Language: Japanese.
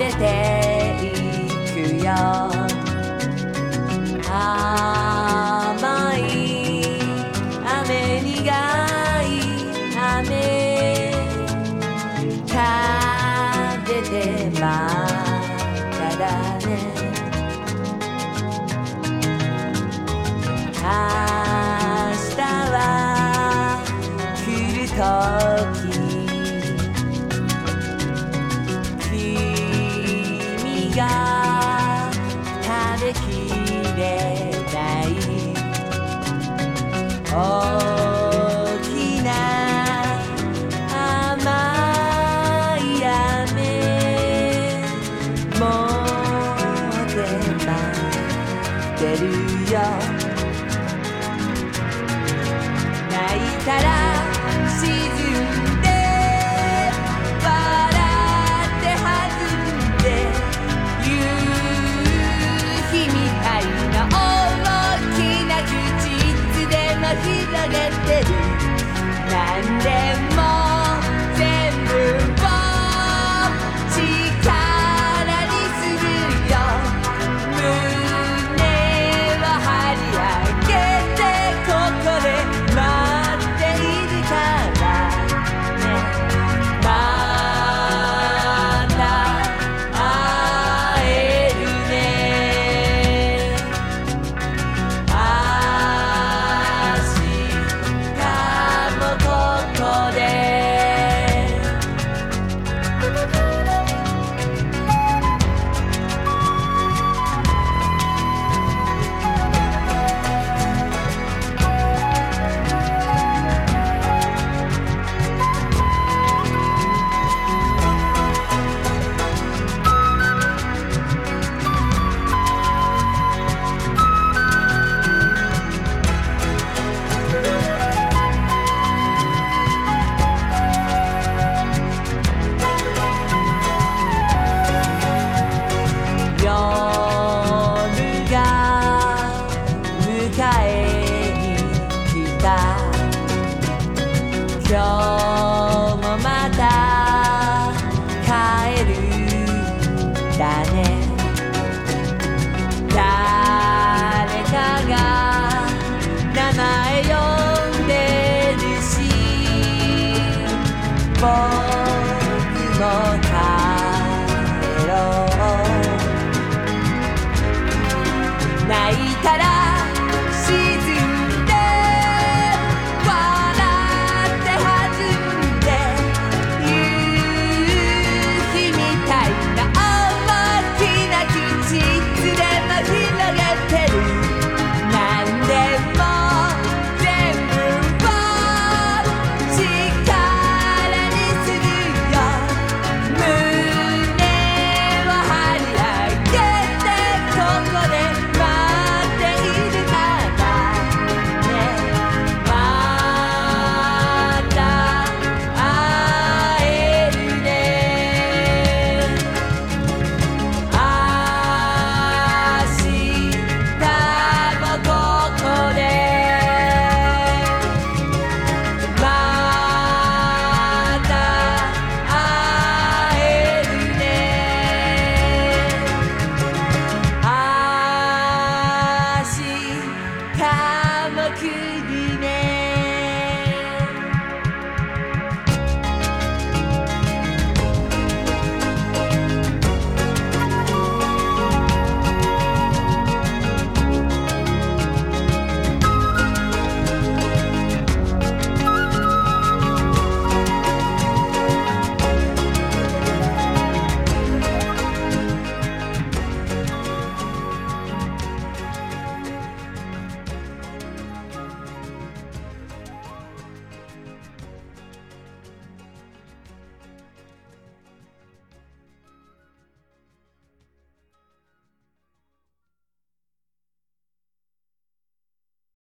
れていくよ。甘い。雨苦い。雨きな大きな甘い雨も出待ってるよ。泣いたら今日もまた帰るだね。誰かが名前呼んでるし僕も帰